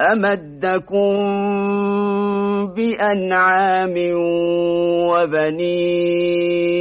أمدكم بأنعام وبنين